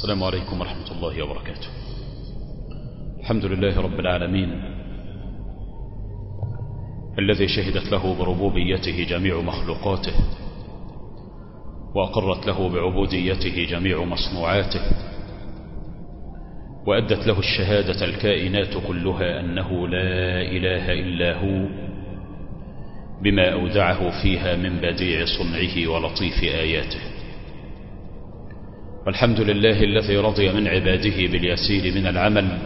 السلام عليكم ورحمة الله وبركاته. الحمد لله رب العالمين الذي شهدت له بربوبيته جميع مخلوقاته وأقرت له بعبوديته جميع مصنوعاته وأدت له الشهادة الكائنات كلها أنه لا إله إلا هو بما أودعه فيها من بديع صنعه ولطيف آياته. والحمد لله الذي رضي من عباده باليسير من العمل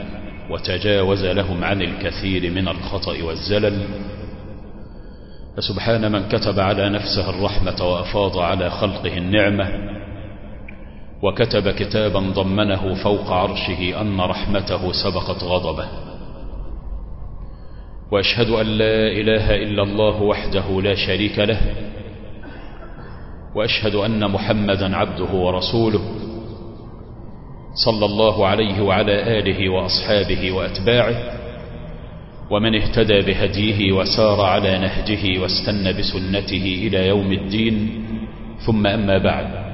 وتجاوز لهم عن الكثير من الخطأ والزلل. فسبحان من كتب على نفسه الرحمة وأفاض على خلقه النعمة وكتب كتابا ضمنه فوق عرشه أن رحمته سبقت غضبه. وأشهد أن لا إله إلا الله وحده لا شريك له وأشهد أن محمدا عبده ورسوله. صلى الله عليه وعلى آله وأصحابه وأتباعه ومن اهتدى بهديه وسار على نهجه واستنى بسنته إلى يوم الدين ثم أما بعد.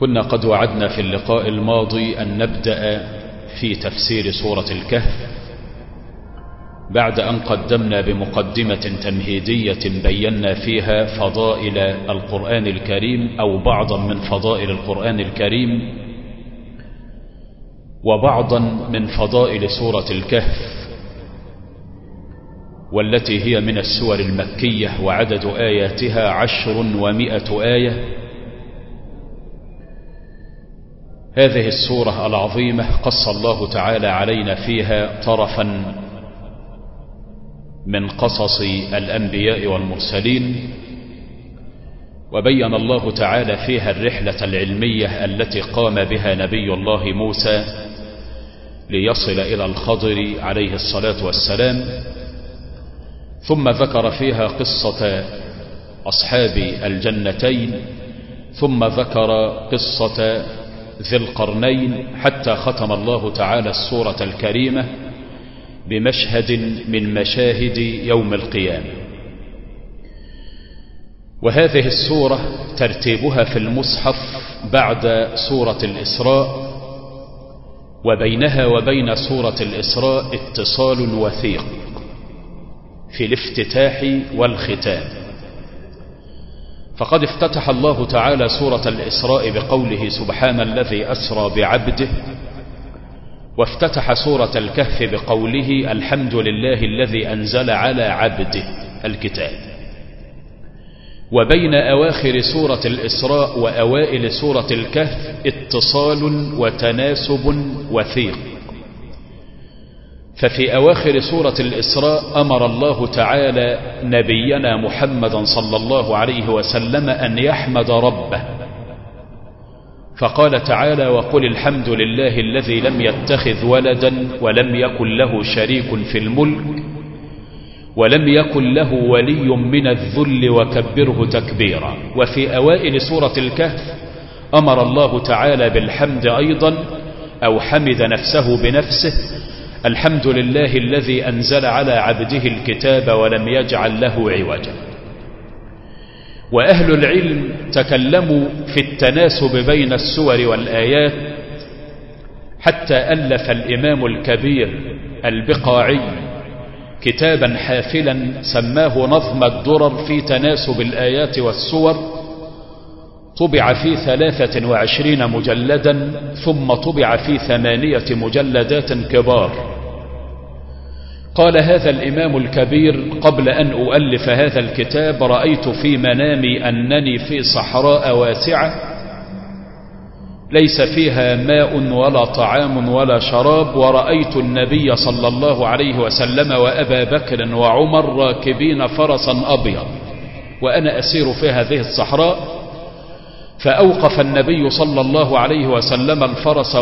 كنا قد وعدنا في اللقاء الماضي أن نبدأ في تفسير سورة الكهف بعد أن قدمنا بمقدمة تمهيدية بينا فيها فضائل القرآن الكريم أو بعضا من فضائل القرآن الكريم وبعضا من فضائل سورة الكهف والتي هي من السور المكية وعدد آياتها عشر ومئة آية. هذه السورة العظيمة قص الله تعالى علينا فيها طرفا من قصص الأنبياء والمرسلين وبين الله تعالى فيها الرحلة العلمية التي قام بها نبي الله موسى ليصل إلى الخضر عليه الصلاة والسلام ثم ذكر فيها قصة أصحاب الجنتين ثم ذكر قصة ذي القرنين حتى ختم الله تعالى السورة الكريمة بمشهد من مشاهد يوم القيامة. وهذه السورة ترتيبها في المصحف بعد سورة الإسراء وبينها وبين سورة الإسراء اتصال وثيق في الافتتاح والختام. فقد افتتح الله تعالى سورة الإسراء بقوله سبحان الذي أسرى بعبده وافتتح سورة الكهف بقوله الحمد لله الذي أنزل على عبده الكتاب. وبين أواخر سورة الإسراء وأوائل سورة الكهف اتصال وتناسب وثيق. ففي أواخر سورة الإسراء أمر الله تعالى نبينا محمدا صلى الله عليه وسلم أن يحمد ربه فقال تعالى وقل الحمد لله الذي لم يتخذ ولدا ولم يكن له شريك في الملك ولم يكن له ولي من الذل وكبره تكبيرا. وفي أوائل سورة الكهف أمر الله تعالى بالحمد أيضا أو حمد نفسه بنفسه الحمد لله الذي أنزل على عبده الكتاب ولم يجعل له عوجا. وأهل العلم تكلموا في التناسب بين السور والآيات حتى ألف الإمام الكبير البقاعي كتابا حافلا سماه نظم الدرر في تناسب الآيات والسور طبع في ثلاثة وعشرين مجلدا ثم طبع في ثمانية مجلدات كبار. قال هذا الإمام الكبير قبل أن أؤلف هذا الكتاب رأيت في منامي أنني في صحراء واسعة ليس فيها ماء ولا طعام ولا شراب ورأيت النبي صلى الله عليه وسلم وأبا بكر وعمر راكبين فرسا أبيض وأنا أسير في هذه الصحراء فأوقف النبي صلى الله عليه وسلم الفرس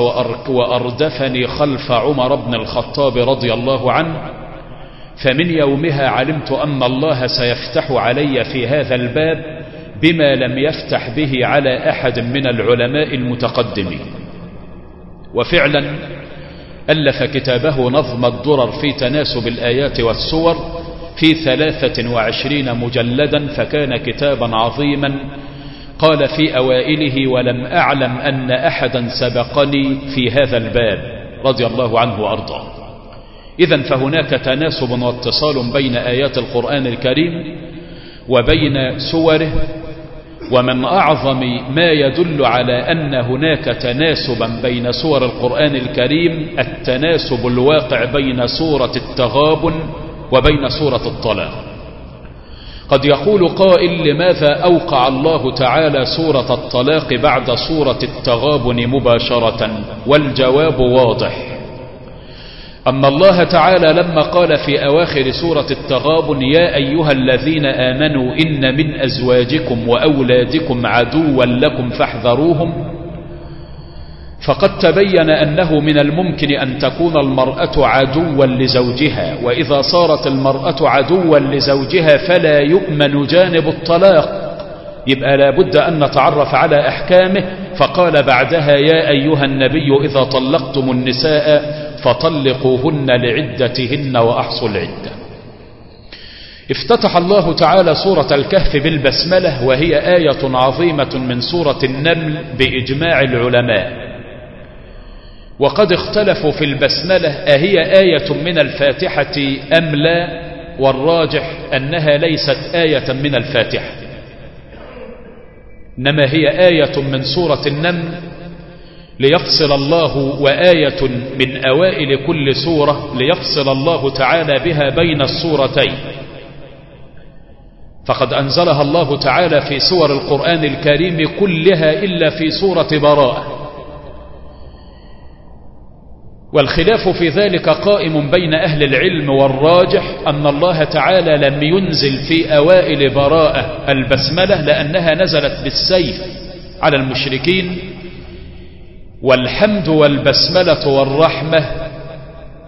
وأردفني خلف عمر بن الخطاب رضي الله عنه فمن يومها علمت أن الله سيفتح علي في هذا الباب بما لم يفتح به على أحد من العلماء المتقدمين. وفعلا ألف كتابه نظم الدرر في تناسب الآيات والسور في ثلاثة وعشرين مجلدا فكان كتابا عظيما. قال في أوائله ولم أعلم أن أحدا سبقني في هذا الباب. رضي الله عنه وأرضاه. إذا فهناك تناسب واتصال بين آيات القرآن الكريم وبين سوره ومن أعظم ما يدل على أن هناك تناسبا بين سور القرآن الكريم التناسب الواقع بين سورة التغابن وبين سورة الطلاق. قد يقول قائل لماذا أوقع الله تعالى سورة الطلاق بعد سورة التغابن مباشرة؟ والجواب واضح. أن الله تعالى لما قال في أواخر سورة التغابن يا أيها الذين آمنوا إن من أزواجكم وأولادكم عدوا لكم فاحذروهم. فقد تبين أنه من الممكن أن تكون المرأة عدوا لزوجها وإذا صارت المرأة عدوا لزوجها فلا يؤمن جانب الطلاق. يبقى لابد أن نتعرف على أحكامه. فقال بعدها يا أيها النبي إذا طلقتم النساء فطلقوهن لعدتهن وأحصوا العدة. افتتح الله تعالى سورة الكهف بالبسملة وهي آية عظيمة من سورة النمل بإجماع العلماء. وقد اختلفوا في البسملة أهي آية من الفاتحة أم لا؟ والراجح أنها ليست آية من الفاتحة. إنما هي آية من سورة النمل ليفصل الله وآية من أوائل كل سورة ليفصل الله تعالى بها بين السورتين. فقد أنزلها الله تعالى في سور القرآن الكريم كلها إلا في سورة براءة. والخلاف في ذلك قائم بين أهل العلم والراجح أن الله تعالى لم ينزل في أوائل براءة البسملة لأنها نزلت بالسيف على المشركين والحمد والبسملة والرحمة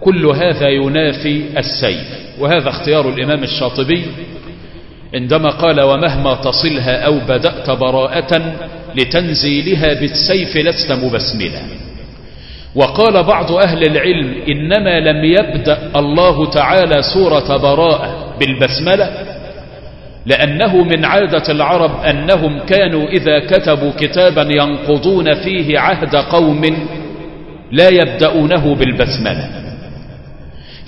كل هذا ينافي السيف. وهذا اختيار الإمام الشاطبي. عندما قال ومهما تصلها أو بدأت براءة لتنزيلها بالسيف لست مبسملا وقال بعض أهل العلم إنما لم يبدأ الله تعالى سورة براءة بالبسملة لأنه من عادة العرب أنهم كانوا إذا كتبوا كتابا ينقضون فيه عهد قوم لا يبدأونه بالبسملة.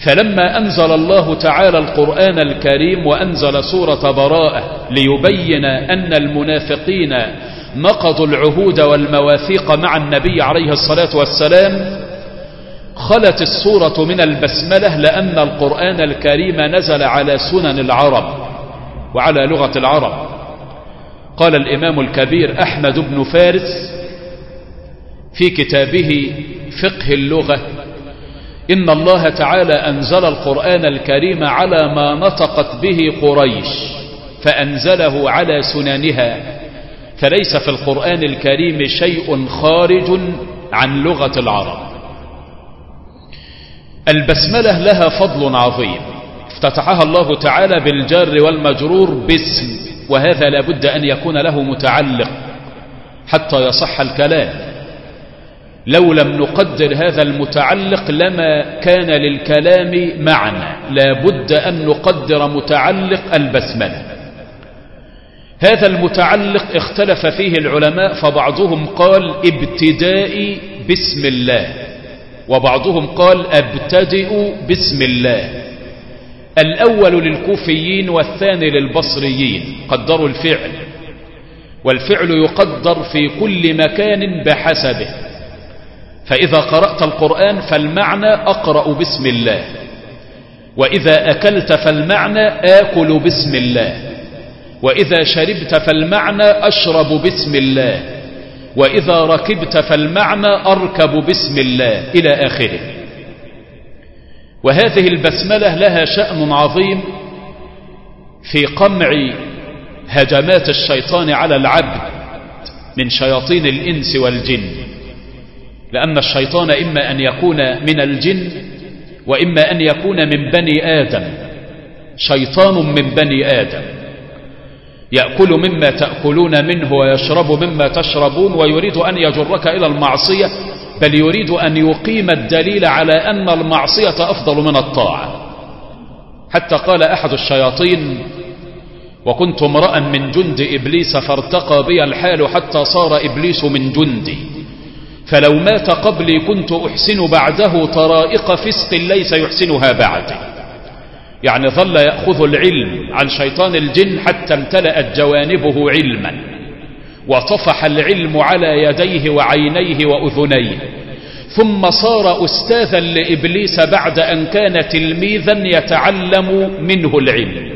فلما أنزل الله تعالى القرآن الكريم وأنزل سورة براءة ليبين أن المنافقين نقضوا العهود والمواثيق مع النبي عليه الصلاة والسلام خلت السورة من البسملة لأن القرآن الكريم نزل على سنن العرب. وعلى لغة العرب. قال الإمام الكبير أحمد بن فارس في كتابه فقه اللغة إن الله تعالى أنزل القرآن الكريم على ما نطقت به قريش فأنزله على سننها فليس في القرآن الكريم شيء خارج عن لغة العرب. البسملة لها فضل عظيم. افتتحها الله تعالى بالجار والمجرور باسم وهذا لابد أن يكون له متعلق حتى يصح الكلام. لو لم نقدر هذا المتعلق لما كان للكلام معنى لابد أن نقدر متعلق البسملة. هذا المتعلق اختلف فيه العلماء فبعضهم قال ابتدائي بسم الله وبعضهم قال ابتدئ بسم الله. الأول للكوفيين والثاني للبصريين قدروا الفعل. والفعل يقدر في كل مكان بحسبه. فإذا قرأت القرآن فالمعنى أقرأ بسم الله. وإذا أكلت فالمعنى آكل بسم الله. وإذا شربت فالمعنى أشرب بسم الله. وإذا ركبت فالمعنى أركب بسم الله. إلى آخره. وهذه البسملة لها شأن عظيم في قمع هجمات الشيطان على العبد من شياطين الإنس والجن. لأن الشيطان إما أن يكون من الجن وإما أن يكون من بني آدم. شيطان من بني آدم. يأكل مما تأكلون منه ويشرب مما تشربون ويريد أن يجرك إلى المعصية بل يريد أن يقيم الدليل على أن المعصية أفضل من الطاعة. حتى قال أحد الشياطين وكنت امرأ من جند إبليس فارتقى بي الحال حتى صار إبليس من جندي. فلو مات قبلي كنت أحسن بعده طرائق فسق ليس يحسنها بعدي. يعني ظل يأخذ العلم عن شيطان الجن حتى امتلأت جوانبه علما. وطفح العلم على يديه وعينيه وأذنيه. ثم صار أستاذا لإبليس بعد أن كان تلميذا يتعلم منه العلم.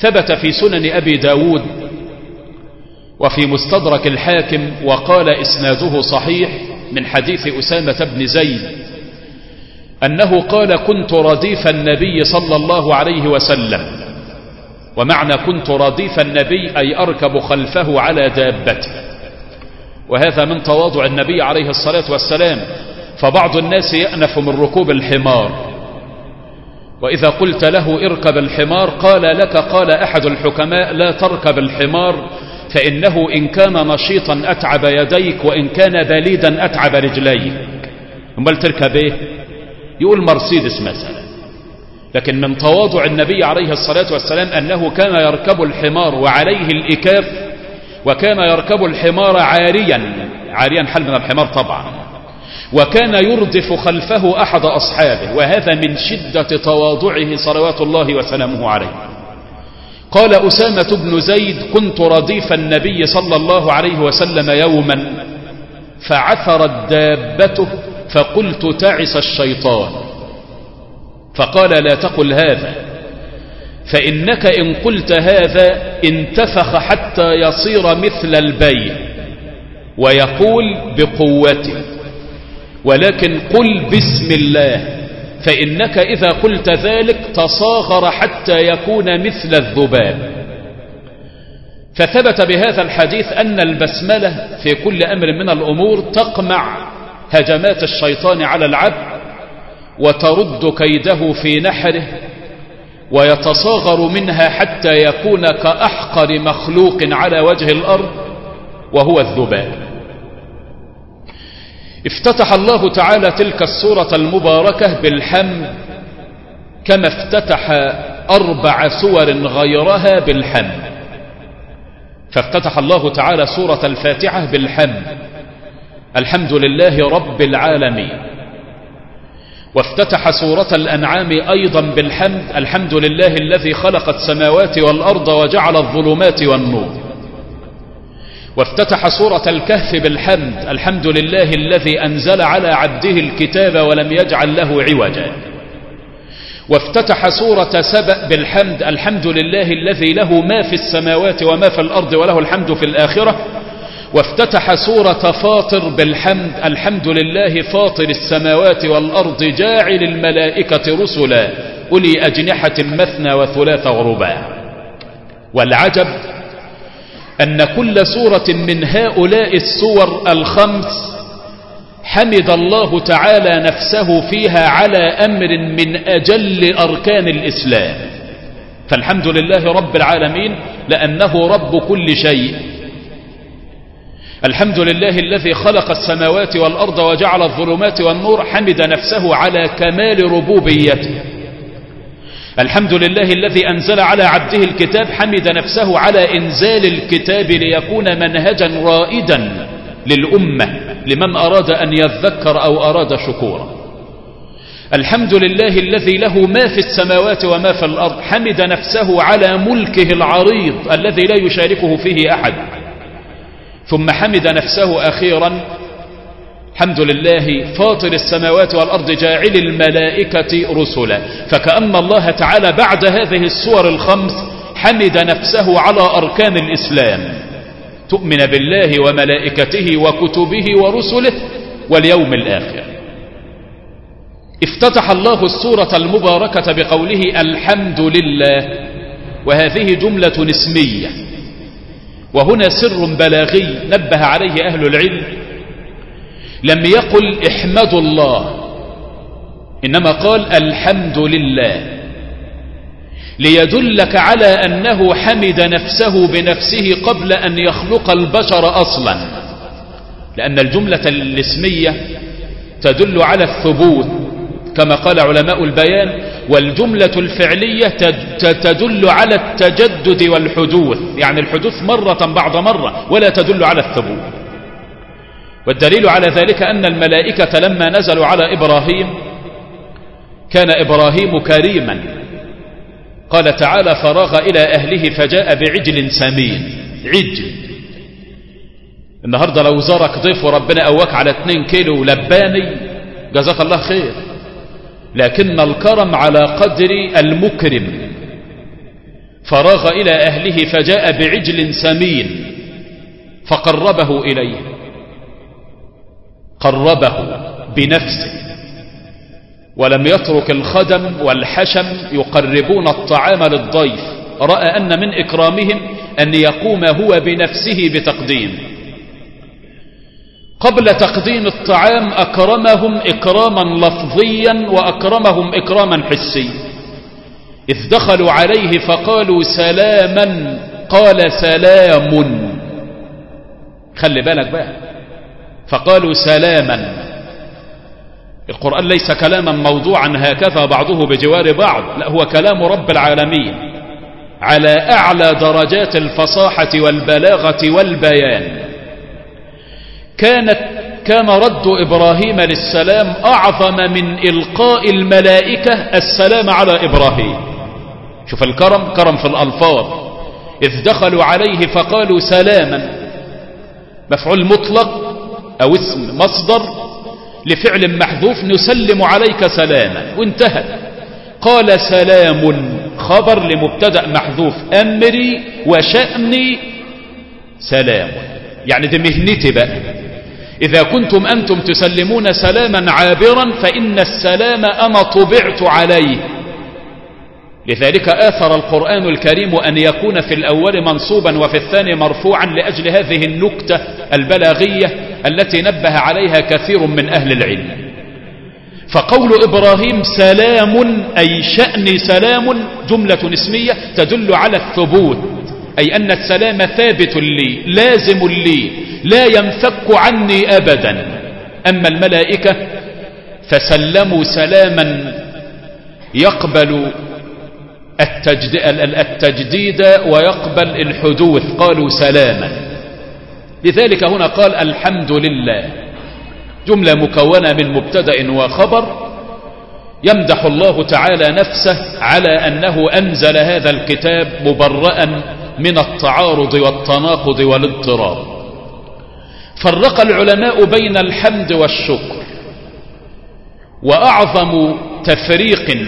ثبت في سنن أبي داود وفي مستدرك الحاكم وقال إسناده صحيح من حديث أسامة بن زيد أنه قال كنت رديف النبي صلى الله عليه وسلم. ومعنى كنت رديف النبي أي أركب خلفه على دابته. وهذا من تواضع النبي عليه الصلاة والسلام. فبعض الناس يأنف من ركوب الحمار. وإذا قلت له اركب الحمار قال لك قال أحد الحكماء لا تركب الحمار فإنه إن كان نشيطا أتعب يديك وإن كان بليدا أتعب رجليك. أمال تركب إيه؟ يقول مرسيدس مثلا. لكن من تواضع النبي عليه الصلاة والسلام أنه كان يركب الحمار وعليه الإكاف وكان يركب الحمار عاريا عاريا حل من الحمار طبعا وكان يردف خلفه أحد أصحابه وهذا من شدة تواضعه صلوات الله وسلامه عليه. قال أسامة بن زيد كنت رديف النبي صلى الله عليه وسلم يوما فعثرت دابته فقلت تعس الشيطان. فقال لا تقل هذا. فإنك إن قلت هذا انتفخ حتى يصير مثل البيت ويقول بقوته. ولكن قل بسم الله فإنك إذا قلت ذلك تصاغر حتى يكون مثل الذباب. فثبت بهذا الحديث أن البسملة في كل أمر من الأمور تقمع هجمات الشيطان على العبد وترد كيده في نحره ويتصاغر منها حتى يكون كأحقر مخلوق على وجه الأرض وهو الذباب. افتتح الله تعالى تلك السورة المباركة بالحمد كما افتتح أربع سور غيرها بالحمد فافتتح الله تعالى سورة الفاتحة بالحمد الحمد لله رب العالمين. وافتتح سورة الأنعام أيضا بالحمد الحمد لله الذي خلق السماوات والأرض وجعل الظلمات والنور. وافتتح سورة الكهف بالحمد الحمد لله الذي أنزل على عبده الكتاب ولم يجعل له عوجا. وافتتح سورة سبأ بالحمد الحمد لله الذي له ما في السماوات وما في الأرض وله الحمد في الآخرة. وافتتح سورة فاطر بالحمد الحمد لله فاطر السماوات والأرض جاعل الملائكة رسلا أولي أجنحة مثنى وثلاث ورباع والعجب أن كل سورة من هؤلاء السور الخمس حمد الله تعالى نفسه فيها على أمر من أجل أركان الإسلام. فالحمد لله رب العالمين لأنه رب كل شيء. الحمد لله الذي خلق السماوات والأرض وجعل الظلمات والنور حمد نفسه على كمال ربوبيته. الحمد لله الذي أنزل على عبده الكتاب حمد نفسه على إنزال الكتاب ليكون منهجا رائدا للأمة لمن أراد أن يذكر أو أراد شكورا الحمد لله الذي له ما في السماوات وما في الأرض حمد نفسه على ملكه العريض الذي لا يشاركه فيه أحد. ثم حمد نفسه أخيرا. الحمد لله فاطر السماوات والأرض جاعل الملائكة رسلا. فكأن الله تعالى بعد هذه الصور الخمس حمد نفسه على أركان الإسلام. تؤمن بالله وملائكته وكتبه ورسله واليوم الآخر. افتتح الله السورة المباركة بقوله الحمد لله وهذه جملة اسمية. وهنا سر بلاغي نبه عليه أهل العلم. لم يقل احمدوا الله إنما قال الحمد لله. ليدلك على أنه حمد نفسه بنفسه قبل أن يخلق البشر أصلا. لأن الجملة الاسمية تدل على الثبوت كما قال علماء البيان والجملة الفعلية تدل على التجدد والحدوث. يعني الحدوث مرة بعد مرة ولا تدل على الثبوت. والدليل على ذلك أن الملائكة لما نزلوا على إبراهيم كان إبراهيم كريما. قال تعالى فراغ إلى أهله فجاء بعجل سمين. عجل. النهاردة لو زارك ضيف وربنا أواك على 2 كيلو لباني جزاك الله خير. لكن الكرم على قدر المكرم. فراغ إلى أهله فجاء بعجل سمين فقربه إليه. قربه بنفسه. ولم يترك الخدم والحشم يقربون الطعام للضيف. رأى أن من إكرامهم أن يقوم هو بنفسه بتقديم. قبل تقديم الطعام أكرمهم إكراما لفظيا وأكرمهم إكراما حسيا. إذ دخلوا عليه فقالوا سلاما قال سلام. خلي بالك بقى. فقالوا سلاما. القرآن ليس كلاما موضوعا هكذا بعضه بجوار بعض. لا هو كلام رب العالمين. على أعلى درجات الفصاحة والبلاغة والبيان. كانت كان رد إبراهيم للسلام أعظم من إلقاء الملائكة السلام على إبراهيم. شوف الكرم كرم في الألفاظ. إذ دخلوا عليه فقالوا سلاما. مفعول مطلق أو اسم مصدر لفعل محذوف نسلم عليك سلاما. وانتهى. قال سلام خبر لمبتدأ محذوف أمري وشأني سلام. يعني دي مهنتي بقى. إذا كنتم أنتم تسلمون سلاما عابرا فإن السلام أنا طبعت عليه. لذلك آثر القرآن الكريم أن يكون في الأول منصوبا وفي الثاني مرفوعا لأجل هذه النكتة البلاغية التي نبه عليها كثير من أهل العلم. فقول إبراهيم سلام أي شأن سلام جملة اسمية تدل على الثبوت. أي أن السلام ثابت لي لازم لي لا ينفك عني أبدا. أما الملائكة فسلموا سلاما يقبل التجديد ويقبل الحدوث قالوا سلاما. لذلك هنا قال الحمد لله. جملة مكونة من مبتدأ وخبر يمدح الله تعالى نفسه على أنه أنزل هذا الكتاب مبرأ من التعارض والتناقض والاضطراب. فرق العلماء بين الحمد والشكر وأعظم تفريق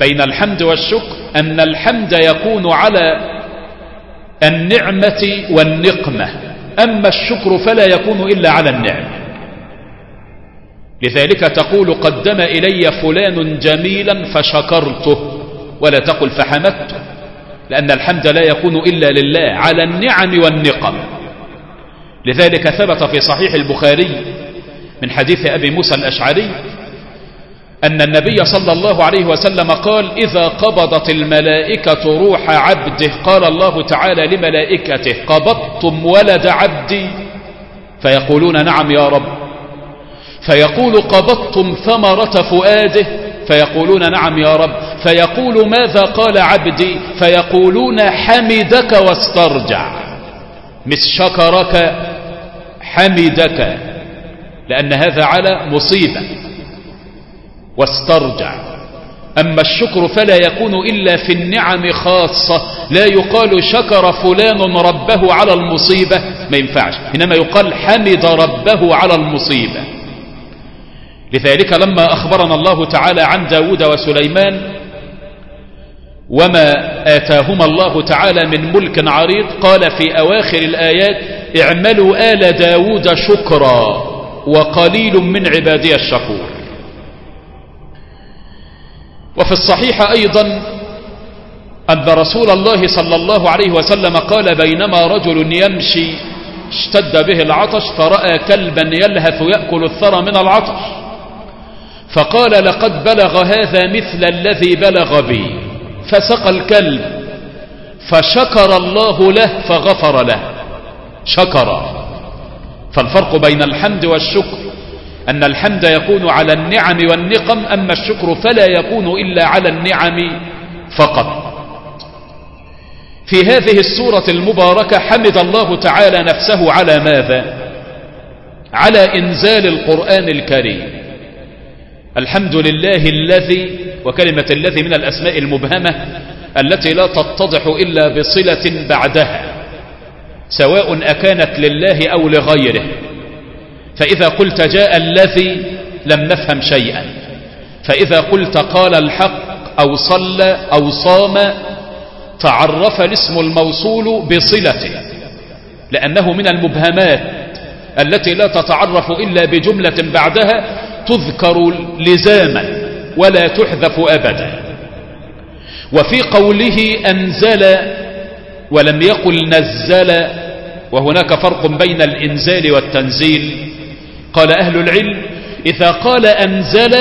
بين الحمد والشكر أن الحمد يكون على النعمة والنقمة أما الشكر فلا يكون إلا على النعمة. لذلك تقول قدم إلي فلان جميلا فشكرته ولا تقل فحمدته. لأن الحمد لا يكون إلا لله على النعم والنقم. لذلك ثبت في صحيح البخاري من حديث أبي موسى الأشعري أن النبي صلى الله عليه وسلم قال إذا قبضت الملائكة روح عبده. قال الله تعالى لملائكته قبضتم ولد عبدي. فيقولون نعم يا رب. فيقول قبضتم ثمرة فؤاده. فيقولون نعم يا رب. فيقول ماذا قال عبدي؟ فيقولون حمدك واسترجع. مش شكرك حمدك. لأن هذا على مصيبة. واسترجع. أما الشكر فلا يكون إلا في النعم خاصة. لا يقال شكر فلان ربه على المصيبة. ما ينفعش. إنما يقال حمد ربه على المصيبة. لذلك لما أخبرنا الله تعالى عن داود وسليمان وما آتاهما الله تعالى من ملك عريض قال في أواخر الآيات اعملوا آل داود شكرا وقليل من عبادي الشكور. وفي الصحيح أيضا أن رسول الله صلى الله عليه وسلم قال بينما رجل يمشي اشتد به العطش فرأى كلبا يلهث يأكل الثرى من العطش. فقال لقد بلغ هذا مثل الذي بلغ بي. فسقى الكلب فشكر الله له فغفر له. شكر. فالفرق بين الحمد والشكر أن الحمد يكون على النعم والنقم أما الشكر فلا يكون إلا على النعم فقط. في هذه السورة المباركة حمد الله تعالى نفسه على ماذا؟ على إنزال القرآن الكريم. الحمد لله الذي وكلمة الذي من الأسماء المبهمة التي لا تتضح إلا بصلة بعدها سواء أكانت لله أو لغيره. فإذا قلت جاء الذي لم نفهم شيئا. فإذا قلت قال الحق أو صلى أو صام تعرف الاسم الموصول بصلته لأنه من المبهمات التي لا تتعرف إلا بجملة بعدها تذكر لزاما ولا تحذف أبدا. وفي قوله أنزل ولم يقل نزل وهناك فرق بين الإنزال والتنزيل. قال أهل العلم إذا قال أنزل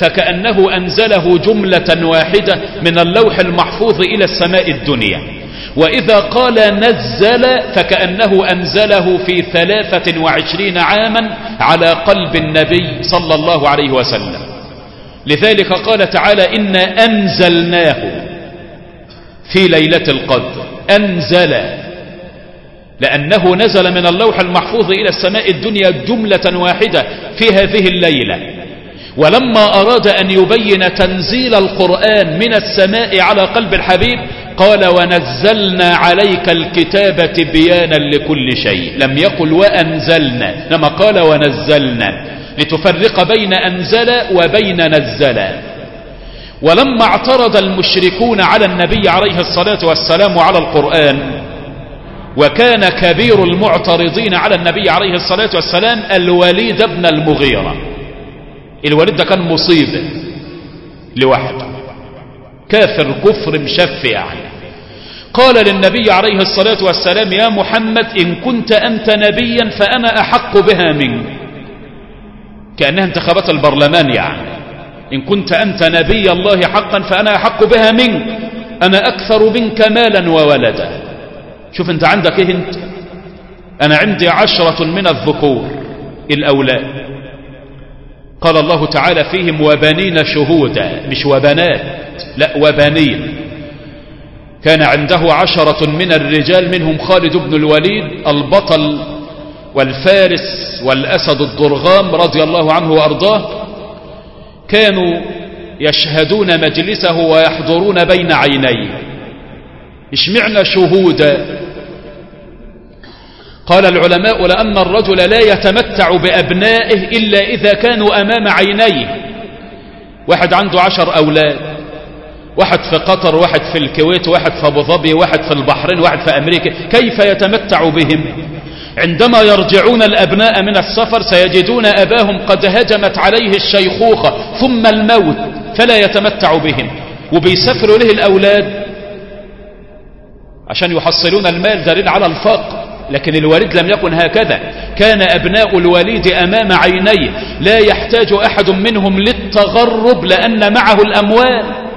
فكأنه أنزله جملة واحدة من اللوح المحفوظ إلى السماء الدنيا. وإذا قال نزل فكأنه أنزله في ثلاثة وعشرين عاما على قلب النبي صلى الله عليه وسلم. لذلك قال تعالى إنا أنزلناه في ليلة القدر. أنزل. لأنه نزل من اللوح المحفوظ إلى السماء الدنيا جملة واحدة في هذه الليلة. ولما أراد أن يبين تنزيل القرآن من السماء على قلب الحبيب قال ونزلنا عليك الكتاب بيانا لكل شيء. لم يقل وأنزلنا. لما قال ونزلنا. لتفرق بين أنزل وبين نزل. ولما اعترض المشركون على النبي عليه الصلاة والسلام وعلى القرآن وكان كبير المعترضين على النبي عليه الصلاة والسلام الوليد بن المغيرة. الوليد ده كان مصيبة لوحده. كافر كفر مشف يعني قال للنبي عليه الصلاة والسلام يا محمد إن كنت أنت نبيا فأنا أحق بها منك. كأنها انتخابات البرلمان يعني. إن كنت أنت نبي الله حقا فأنا أحق بها منك. أنا أكثر منك مالا وولدا. شوف أنت عندك إيه أنت؟ أنا عندي عشرة من الذكور الأولاد. قال الله تعالى فيهم وبنين شهودا. مش وبنات لا وبنين. كان عنده عشرة من الرجال منهم خالد بن الوليد البطل والفارس والأسد الضرغام رضي الله عنه وأرضاه كانوا يشهدون مجلسه ويحضرون بين عينيه. اشمعنا شهودا قال العلماء لأن الرجل لا يتمتع بأبنائه إلا إذا كانوا أمام عينيه. واحد عنده عشر أولاد. واحد في قطر واحد في الكويت واحد في أبو ظبي واحد في البحرين واحد في أمريكا كيف يتمتع بهم؟ عندما يرجعون الأبناء من السفر سيجدون أباهم قد هجمت عليه الشيخوخة ثم الموت فلا يتمتع بهم. وبيسافروا له الأولاد عشان يحصلون المال دليل على الفقر لكن الوالد لم يكن هكذا. كان أبناء الوالد أمام عينيه. لا يحتاج أحد منهم للتغرب لأن معه الأموال.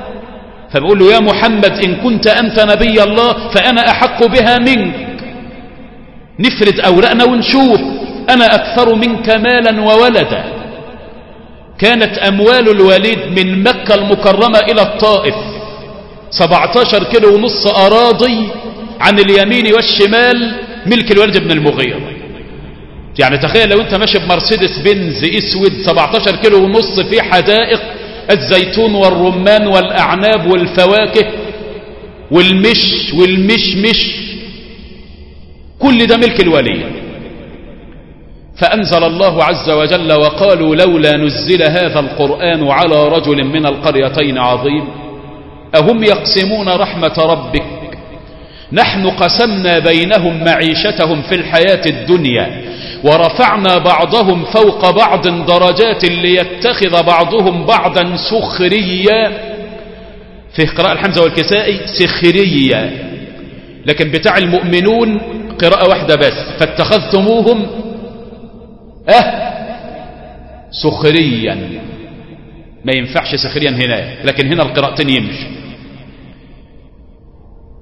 فبقول له يا محمد إن كنت أنت نبي الله فأنا أحق بها منك. نفرد أوراقنا ونشوف أنا أكثر منك مالا وولدا. كانت أموال الوليد من مكة المكرمة إلى الطائف. 17 كيلو ونص أراضي عن اليمين والشمال ملك الوليد بن المغيرة. يعني تخيل لو أنت ماشي بمرسيدس بنز إسود 17 كيلو ونص في حدائق الزيتون والرمان والأعناب والفواكه والمش والمشمش كل ده ملك الولي. فأنزل الله عز وجل وقالوا لولا نزل هذا القرآن على رجل من القريتين عظيم أهم يقسمون رحمة ربك؟ نحن قسمنا بينهم معيشتهم في الحياة الدنيا. ورفعنا بعضهم فوق بعض درجات ليتخذ بعضهم بعضا سخريا. في قراءة الحمزة والكسائي سخريا. لكن بتاع المؤمنون قراءة واحدة بس. فاتخذتموهم أه سخريا. ما ينفعش سخريا هنا. لكن هنا القراءتين يمشي.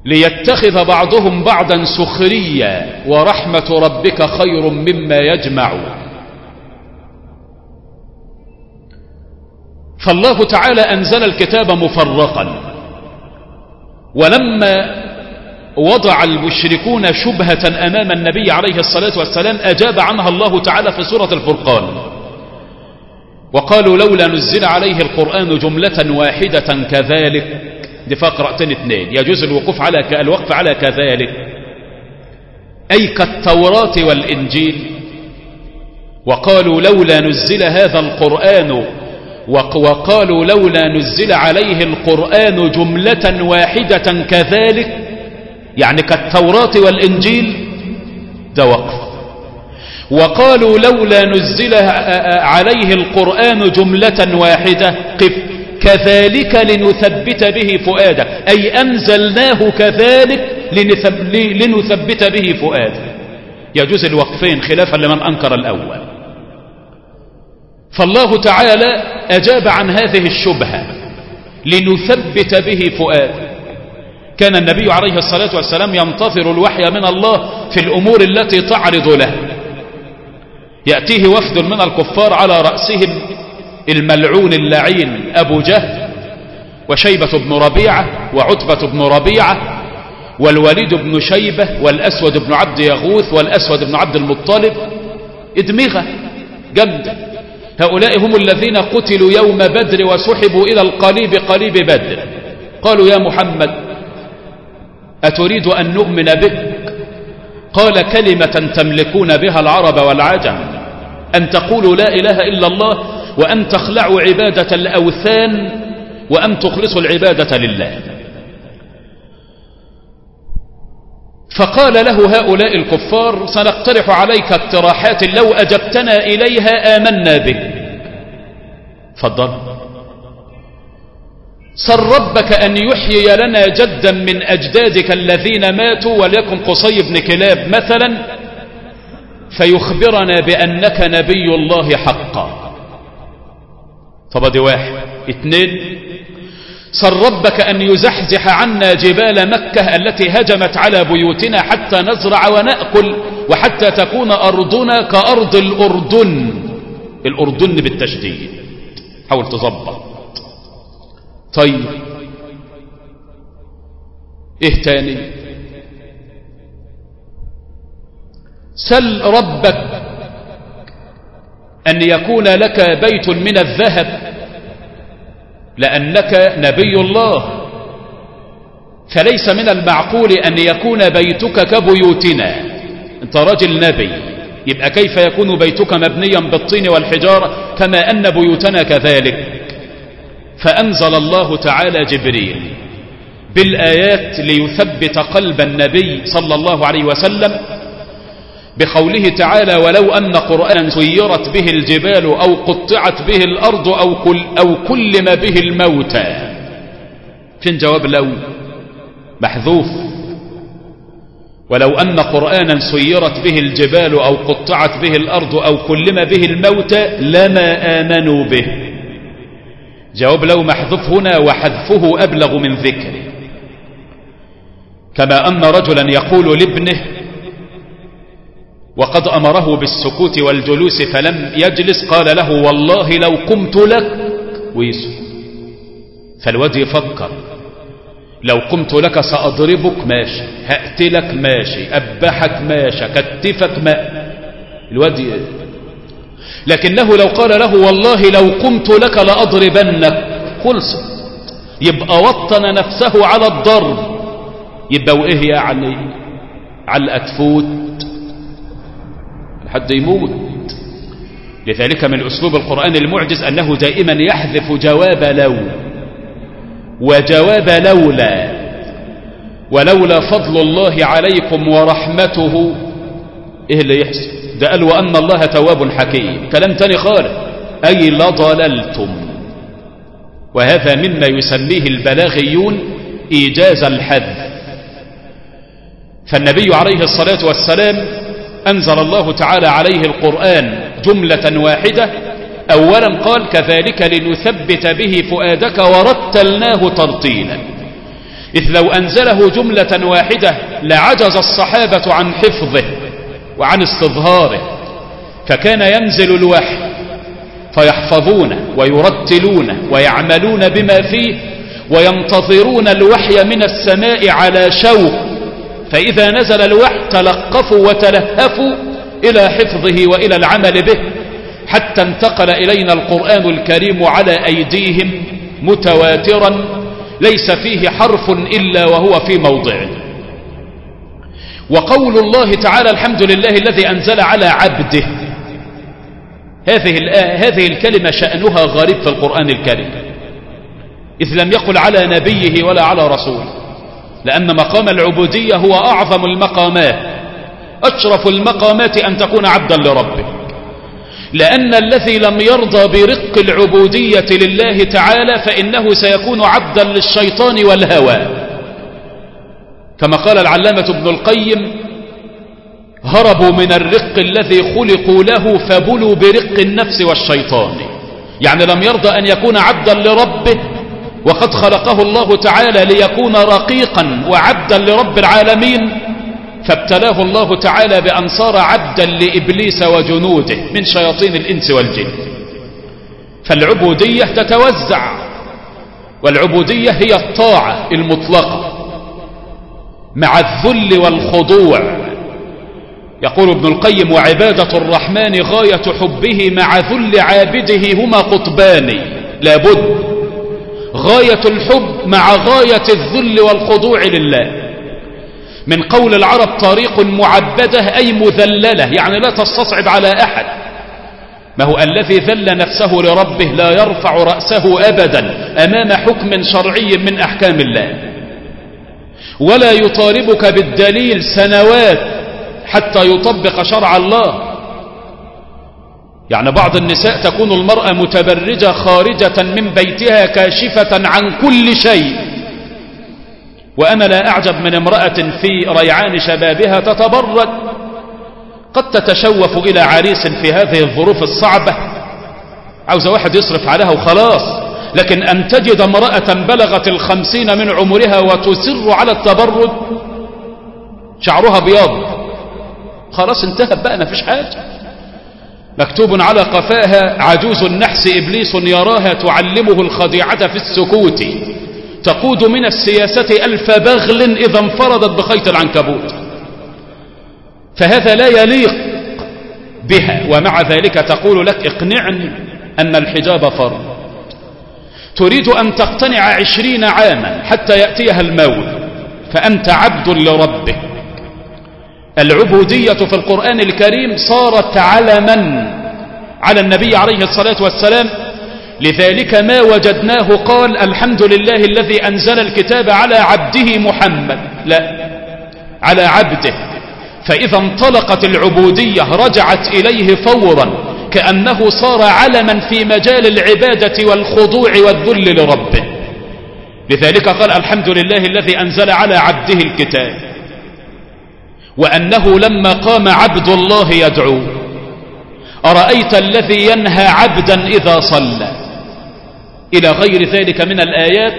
ليتخذ بعضهم بعضا سخريا ورحمة ربك خير مما يجمع فالله تعالى أنزل الكتاب مفرقا. ولما وضع المشركون شبهة أمام النبي عليه الصلاة والسلام أجاب عنها الله تعالى في سورة الفرقان. وقالوا لولا نزل عليه القرآن جملة واحدة كذلك دي فقرأتين اثنين. يجوز الوقوف على الوقف على كذلك. أي كالتوراة والإنجيل. وقالوا لولا نزل هذا القرآن وقالوا لولا نزل عليه القرآن جملة واحدة كذلك. يعني كالتوراة والإنجيل. ده وقف. وقالوا لولا نزل عليه القرآن جملة واحدة. قف. كذلك لنثبت به فؤاده. أي أنزلناه كذلك لنثبت به فؤاده. يجوز الوقفين خلافا لمن أنكر الأول. فالله تعالى أجاب عن هذه الشبهة. لنثبت به فؤاده. كان النبي عليه الصلاة والسلام ينتظر الوحي من الله في الأمور التي تعرض له. يأتيه وفد من الكفار على رأسهم الملعون اللعين أبو جهل وشيبة بن ربيعة وعتبة بن ربيعة والوليد بن شيبة والأسود بن عبد يغوث والأسود بن عبد المطلب. ادمغة جمدة هؤلاء هم الذين قتلوا يوم بدر وسحبوا إلى القليب قليب بدر. قالوا يا محمد أتريد أن نؤمن بك؟ قال كلمة تملكون بها العرب والعجم أن تقولوا لا إله إلا الله وأن تخلعوا عبادة الأوثان وأن تخلصوا العبادة لله. فقال له هؤلاء الكفار سنقترح عليك اقتراحات لو أجبتنا إليها آمنا بك فضل سر ربك أن يحيي لنا جدا من أجدادك الذين ماتوا وليكن قصي بن كلاب مثلا فيخبرنا بأنك نبي الله حقا. طب دي واحد. اثنين سر ربك أن يزحزح عنا جبال مكة التي هجمت على بيوتنا حتى نزرع ونأكل وحتى تكون أرضنا كأرض الأردن. الأردن بالتشديد. حاول تظبط. طيب. إيه تاني؟ سل ربك أن يكون لك بيت من الذهب لأنك نبي الله. فليس من المعقول أن يكون بيتك كبيوتنا. أنت رجل نبي يبقى كيف يكون بيتك مبنيا بالطين والحجارة كما أن بيوتنا كذلك؟ فأنزل الله تعالى جبريل بالآيات ليثبت قلب النبي صلى الله عليه وسلم بقوله تعالى ولو أن قرآنا سيرت به الجبال أو قطعت به الأرض أو, كل أو كلم به الموتى. فين جواب لو؟ محذوف. ولو أن قرآنا سيرت به الجبال أو قطعت به الأرض أو كلم به الموتى لما آمنوا به. جواب لو محذوف هنا وحذفه أبلغ من ذكره. كما أن رجلا يقول لابنه وقد أمره بالسكوت والجلوس فلم يجلس قال له والله لو قمت لك. ويسو فالواد يفكر لو قمت لك سأضربك ماشي هأتلك ماشي أبحك ماشي كتفك ما. الواد لكنه لو قال له والله لو قمت لك لأضربنك. خلص يبقى وطن نفسه على الضرب. يبقى وإيه يعني؟ علقة تفوت حد يموت. لذلك من أسلوب القرآن المعجز أنه دائما يحذف جواب لو وجواب لولا ولولا فضل الله عليكم ورحمته. إيه اللي يحصل؟ ده قال وأن الله تواب حكيم. كلام تاني خالص. أي لضللتم. وهذا مما يسميه البلاغيون إيجاز الحذف. فالنبي عليه الصلاة والسلام أنزل الله تعالى عليه القرآن جملة واحدة. أولا قال كذلك لنثبت به فؤادك ورتلناه ترتيلا. إذ لو أنزله جملة واحدة لعجز الصحابة عن حفظه وعن استظهاره فكان ينزل الوحي فيحفظونه ويرتلونه ويعملون بما فيه وينتظرون الوحي من السماء على شوق فإذا نزل الوحي تلقفوا وتلهفوا إلى حفظه وإلى العمل به حتى انتقل إلينا القرآن الكريم على أيديهم متواترا ليس فيه حرف إلا وهو في موضعه وقول الله تعالى الحمد لله الذي أنزل على عبده. هذه هذه الكلمة شأنها غريب في القرآن الكريم. إذ لم يقل على نبيه ولا على رسوله. لأن مقام العبودية هو أعظم المقامات أشرف المقامات أن تكون عبدا لربك. لأن الذي لم يرضى برق العبودية لله تعالى فإنه سيكون عبدا للشيطان والهوى. كما قال العلامة ابن القيم هربوا من الرق الذي خلقوا له فبلوا برق النفس والشيطان. يعني لم يرضى أن يكون عبدا لربه وقد خلقه الله تعالى ليكون رقيقا وعبدا لرب العالمين فابتلاه الله تعالى بأن صار عبدا لإبليس وجنوده من شياطين الإنس والجن. فالعبودية تتوزع والعبودية هي الطاعة المطلقة مع الذل والخضوع. يقول ابن القيم وعبادة الرحمن غاية حبه مع ذل عابده هما قطبان لابد غاية الحب مع غاية الذل والخضوع لله. من قول العرب طريق معبدة أي مذللة يعني لا تستصعب على أحد. ما هو الذي ذل نفسه لربه لا يرفع رأسه أبدا أمام حكم شرعي من أحكام الله. ولا يطالبك بالدليل سنوات حتى يطبق شرع الله. يعني بعض النساء تكون المرأة متبرجة خارجة من بيتها كاشفة عن كل شيء. وأنا لا أعجب من امرأة في ريعان شبابها تتبرج. قد تتشوف إلى عريس في هذه الظروف الصعبة. عاوز واحد يصرف عليها وخلاص. لكن أن تجد امرأة بلغت الخمسين من عمرها وتسر على التبرج شعرها بياض. خلاص انتهت بقى ما فيش حاجة. مكتوب على قفاها عجوز النحس إبليس يراها تعلمه الخديعة في السكوت. تقود من السياسة ألف بغل إذا انفردت بخيط العنكبوت. فهذا لا يليق بها ومع ذلك تقول لك اقنعني أن الحجاب فرض. تريد أن تقتنع عشرين عاما حتى يأتيها الموت فأنت عبد لربك. العبودية في القرآن الكريم صارت علما على النبي عليه الصلاة والسلام. لذلك ما وجدناه قال الحمد لله الذي أنزل الكتاب على عبده محمد لا على عبده. فإذا انطلقت العبودية رجعت إليه فورا كأنه صار علما في مجال العبادة والخضوع والذل لربه. لذلك قال الحمد لله الذي أنزل على عبده الكتاب. وأنه لما قام عبد الله يدعو. أرأيت الذي ينهى عبدا إذا صلى؟ إلى غير ذلك من الآيات.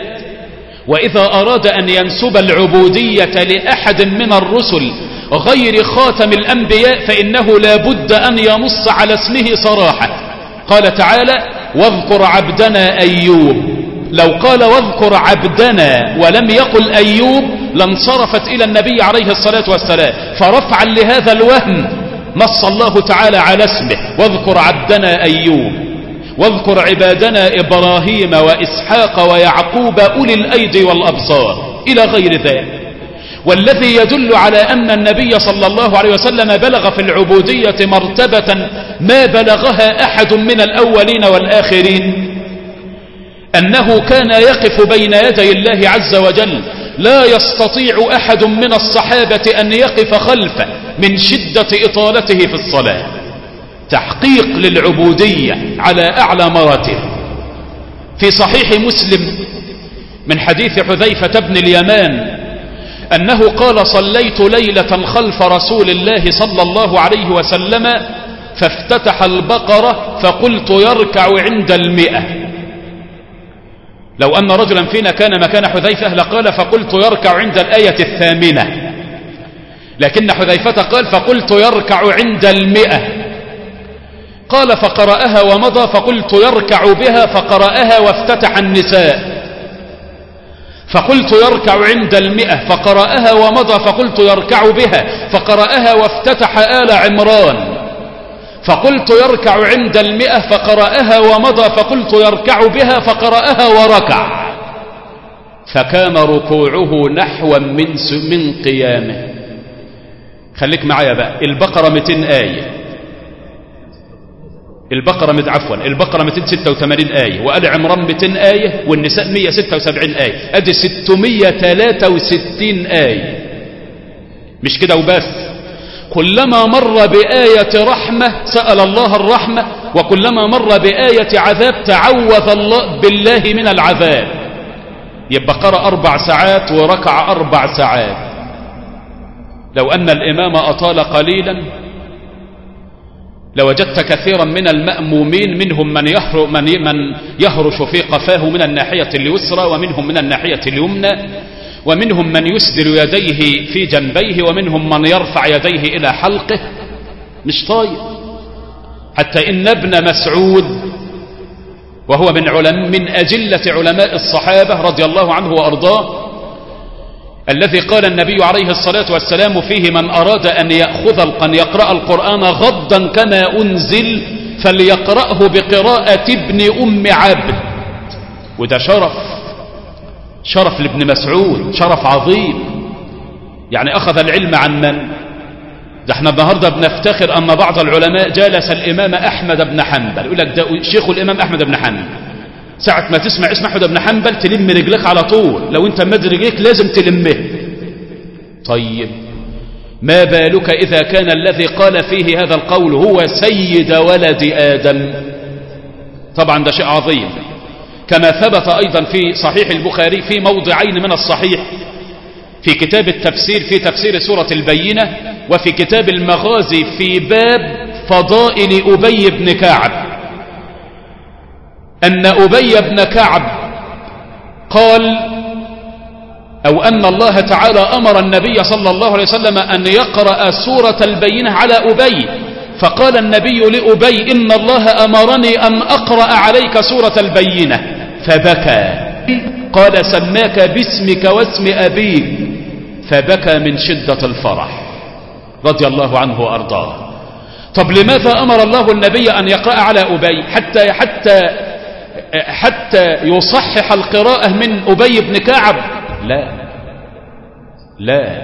وإذا أراد أن ينسب العبودية لأحد من الرسل غير خاتم الأنبياء فإنه لا بد أن ينص على اسمه صراحة. قال تعالى واذكر عبدنا أيوب. لو قال واذكر عبدنا ولم يقل أيوب لانصرفت إلى النبي عليه الصلاة والسلام. فرفعا لهذا الوهم. نص الله تعالى على اسمه. واذكر عبدنا أيوب. واذكر عبادنا إبراهيم وإسحاق ويعقوب أولي الأيدي والأبصار. إلى غير ذلك. والذي يدل على أن النبي صلى الله عليه وسلم بلغ في العبودية مرتبة ما بلغها أحد من الأولين والآخرين. أنه كان يقف بين يدي الله عز وجل. لا يستطيع أحد من الصحابة أن يقف خلفه من شدة إطالته في الصلاة. تحقيق للعبودية على أعلى مراتب. في صحيح مسلم من حديث حذيفة بن اليمان أنه قال صليت ليلة خلف رسول الله صلى الله عليه وسلم فافتتح البقرة فقلت يركع عند المئة. لو أن رجلا فينا كان مكان حذيفة لقال فقلت يركع عند الآية الثامنة. لكن حذيفة قال فقلت يركع عند المئة. قال فقرأها ومضى فقلت يركع بها فقرأها وافتتح النساء. فقلت يركع عند المئة. فقرأها ومضى فقلت يركع بها فقرأها وافتتح آل عمران. فقلت يركع عند المئة فقرأها ومضى فقلت يركع بها فقرأها وركع. فكان ركوعه نحوا من من قيامه. خليك معايا بقى. البقرة 200 آية. البقرة عفوا البقرة 286 آية. وآل عمران 200 آية والنساء 176 آية. أدي 663 آية. مش كده وبس؟ كلما مر بآية رحمة سأل الله الرحمة وكلما مر بآية عذاب تعوذ الله بالله من العذاب. يبقى قرأ أربع ساعات وركع أربع ساعات. لو أن الإمام أطال قليلا لوجدت كثيرا من المأمومين منهم من يهرش, من يهرش في قفاه من الناحية اليسرى ومنهم من الناحية اليمنى. ومنهم من يسدر يديه في جنبيه ومنهم من يرفع يديه إلى حلقه. مش طاير. حتى إن ابن مسعود وهو من علم من أجلة علماء الصحابة رضي الله عنه وأرضاه الذي قال النبي عليه الصلاة والسلام فيه من أراد أن يأخذ أن يقرأ القرآن غضا كما أنزل فليقرأه بقراءة ابن أم عبد. وده شرف. شرف لابن مسعود شرف عظيم. يعني أخذ العلم عن من؟ ده إحنا النهاردة بنفتخر أن بعض العلماء جالس الإمام أحمد بن حنبل. يقول لك ده شيخ الإمام أحمد بن حنبل. ساعة ما تسمع اسم أحمد بن حنبل تلم رجلك على طول. لو أنت مد رجلك لازم تلمه. طيب. ما بالك إذا كان الذي قال فيه هذا القول هو سيد ولد آدم؟ طبعا ده شيء عظيم. كما ثبت أيضا في صحيح البخاري في موضعين من الصحيح في كتاب التفسير في تفسير سورة البينة وفي كتاب المغازي في باب فضائل أبي بن كعب. أن أبي بن كعب قال أو أن الله تعالى أمر النبي صلى الله عليه وسلم أن يقرأ سورة البينة على أبي فقال النبي لأبي إن الله أمرني أن أقرأ عليك سورة البينة. فبكى. قال سماك باسمك واسم أبيك. فبكى من شدة الفرح. رضي الله عنه وأرضاه. طب لماذا أمر الله النبي أن يقرأ على أبي حتى حتى حتى يصحح القراءة من أبي بن كعب؟ لا. لا.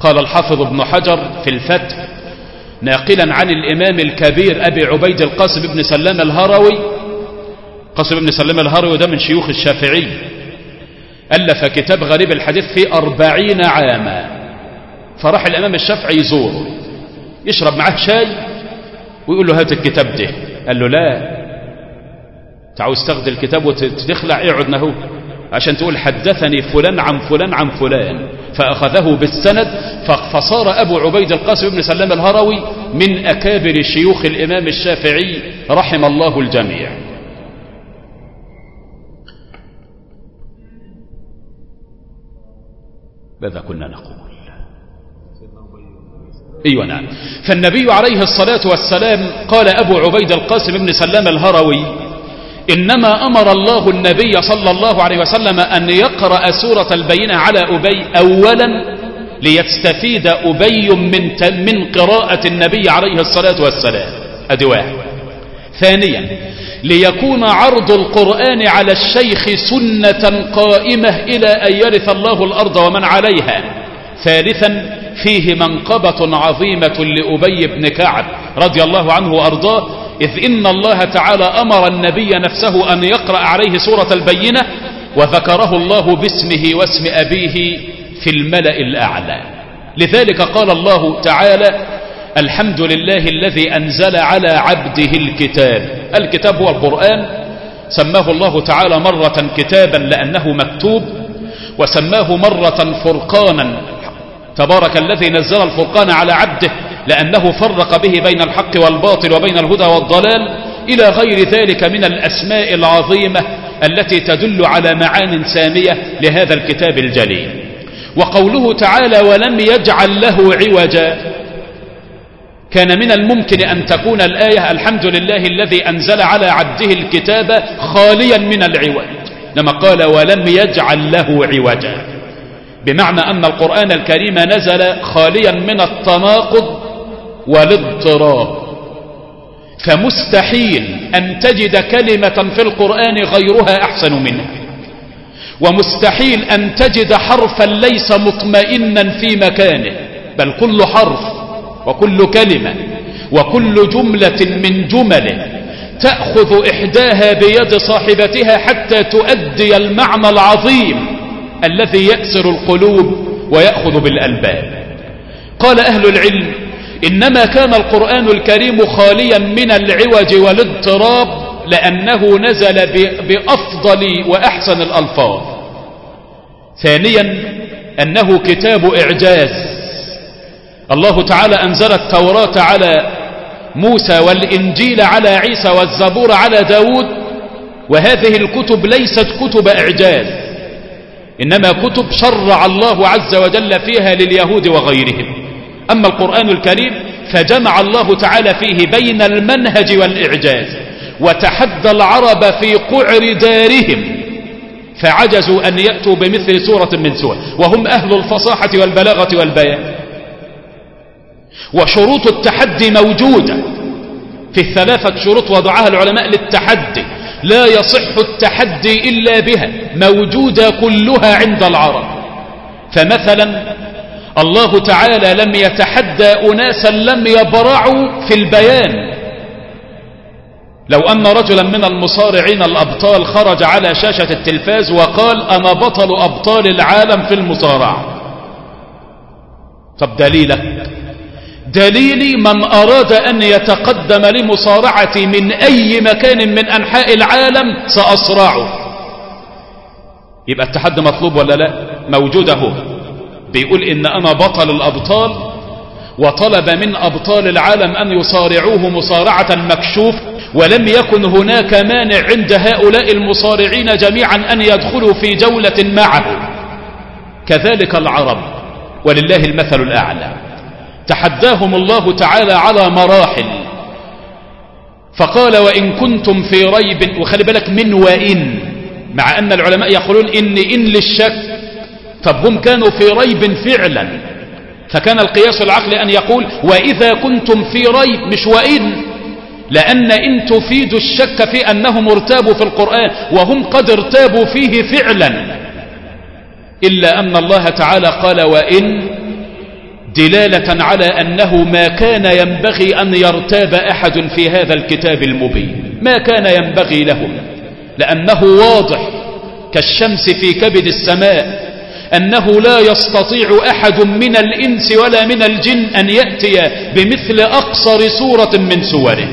قال الحافظ ابن حجر في الفتح ناقلا عن الإمام الكبير أبي عبيد القاسم بن سلام الهروي قاسم بن سلام الهروي ده من شيوخ الشافعي. ألف كتاب غريب الحديث في أربعين عاما. فراح الإمام الشافعي يزوره. يشرب معاه شاي ويقول له هات الكتاب ده. قال له لا. تعاوز تاخد الكتاب وتخلع اقعد نهو. عشان تقول حدثني فلان عن فلان عن فلان. فأخذه بالسند. فصار أبو عبيد القاسم بن سلام الهروي من أكابر شيوخ الإمام الشافعي رحم الله الجميع. ماذا كنا نقول؟ أيوه نعم. فالنبي عليه الصلاة والسلام قال أبو عبيد القاسم بن سلام الهروي إنما أمر الله النبي صلى الله عليه وسلم أن يقرأ سورة البينة على أبي أولا ليستفيد أبي من, من قراءة النبي عليه الصلاة والسلام. أدي واحد ثانيا ليكون عرض القرآن على الشيخ سنة قائمة إلى أن يرث الله الأرض ومن عليها. ثالثا فيه منقبة عظيمة لأبي بن كعب رضي الله عنه وأرضاه إذ إن الله تعالى أمر النبي نفسه أن يقرأ عليه سورة البينة وذكره الله باسمه واسم أبيه في الملأ الأعلى. لذلك قال الله تعالى الحمد لله الذي أنزل على عبده الكتاب. الكتاب هو القرآن. سماه الله تعالى مرة كتابا لأنه مكتوب وسماه مرة فرقانا. تبارك الذي نزل الفرقان على عبده لأنه فرق به بين الحق والباطل وبين الهدى والضلال إلى غير ذلك من الأسماء العظيمة التي تدل على معان سامية لهذا الكتاب الجليل. وقوله تعالى ولم يجعل له عوجا كان من الممكن أن تكون الآية الحمد لله الذي أنزل على عبده الكتاب خاليا من العوج. لما قال ولم يجعل له عوجا. بمعنى أن القرآن الكريم نزل خاليا من التناقض والاضطراب. فمستحيل أن تجد كلمة في القرآن غيرها أحسن منها ومستحيل أن تجد حرفا ليس مطمئنا في مكانه. بل كل حرف وكل كلمة وكل جملة من جمله تأخذ إحداها بيد صاحبتها حتى تؤدي المعنى العظيم الذي يأسر القلوب ويأخذ بالألباب. قال أهل العلم إنما كان القرآن الكريم خاليا من العوج والاضطراب لأنه نزل بأفضل وأحسن الألفاظ. ثانيا أنه كتاب إعجاز الله تعالى أنزل التوراة على موسى والإنجيل على عيسى والزبور على داود وهذه الكتب ليست كتب إعجاز إنما كتب شرع الله عز وجل فيها لليهود وغيرهم. أما القرآن الكريم فجمع الله تعالى فيه بين المنهج والإعجاز وتحدى العرب في قعر دارهم فعجزوا أن يأتوا بمثل سورة من سور وهم أهل الفصاحة والبلاغة والبيان. وشروط التحدي موجودة. في الثلاثة شروط وضعها العلماء للتحدي. لا يصح التحدي إلا بها موجودة كلها عند العرب. فمثلا الله تعالى لم يتحدى أناسا لم يبرعوا في البيان. لو أن رجلا من المصارعين الأبطال خرج على شاشة التلفاز وقال أنا بطل أبطال العالم في المصارعة. طب دليلك؟ دليلي من أراد أن يتقدم لمصارعتي من أي مكان من أنحاء العالم سأصرعه. يبقى التحدي مطلوب ولا لا؟ موجود أهو. بيقول إن أنا بطل الأبطال وطلب من أبطال العالم أن يصارعوه مصارعة مكشوف ولم يكن هناك مانع عند هؤلاء المصارعين جميعا أن يدخلوا في جولة معه. كذلك العرب ولله المثل الأعلى. تحداهم الله تعالى على مراحل. فقال وإن كنتم في ريب وخلي بالك من وإن مع أن العلماء يقولون إن إن للشك طب هم كانوا في ريب فعلا. فكان القياس العقلي أن يقول وإذا كنتم في ريب مش وإن. لأن إن تفيد الشك في أنهم ارتابوا في القرآن وهم قد ارتابوا فيه فعلا. إلا أن الله تعالى قال وإن دلالة على أنه ما كان ينبغي أن يرتاب أحد في هذا الكتاب المبين. ما كان ينبغي لهم لأنه واضح كالشمس في كبد السماء أنه لا يستطيع أحد من الإنس ولا من الجن أن يأتي بمثل أقصر سورة من سوره.